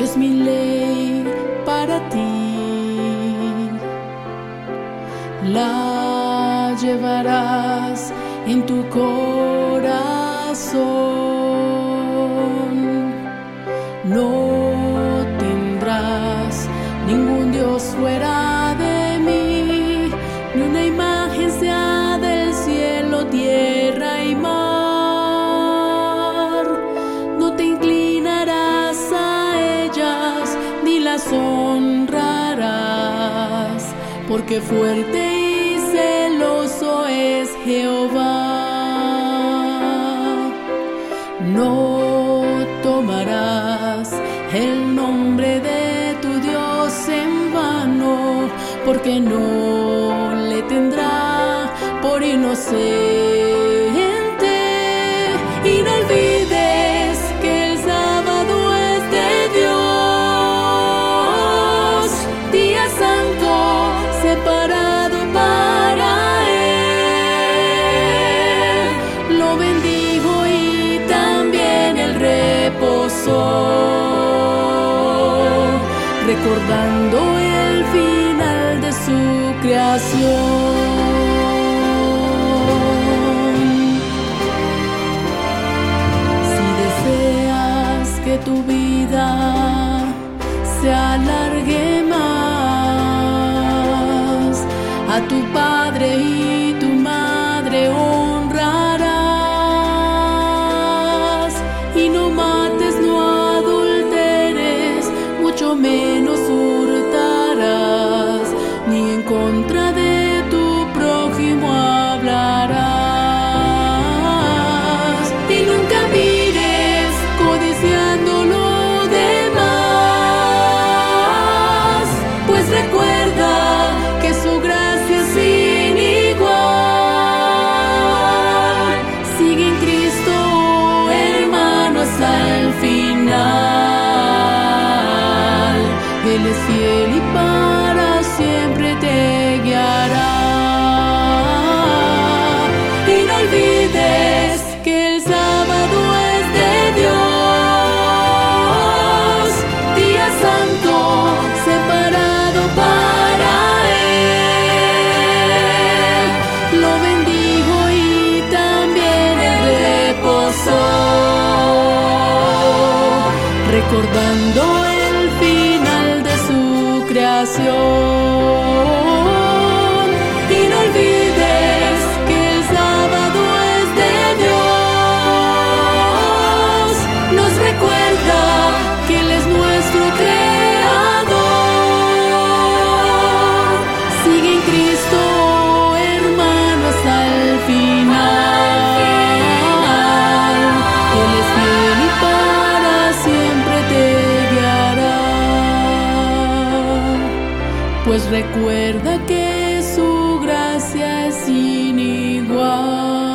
es mi ley para ti. La llevarás en tu corazón. No tendrás ningún Dios fuera de las honrarás, porque fuerte y celoso es Jehová. No tomarás el nombre de tu Dios en vano, porque no le tendrá por inocente. Recordando el final de su creación. Si deseas que tu vida se alargue más, a tu padre y fiel y para siempre te guiará. Y no olvides que el sábado es de Dios, día santo separado para Él. Lo bendijo y también el reposo, recordando Y no olvides que el sábado es de Dios. Nos recuerda que Él es nuestro creador. Pues recuerda que su gracia es sin igual.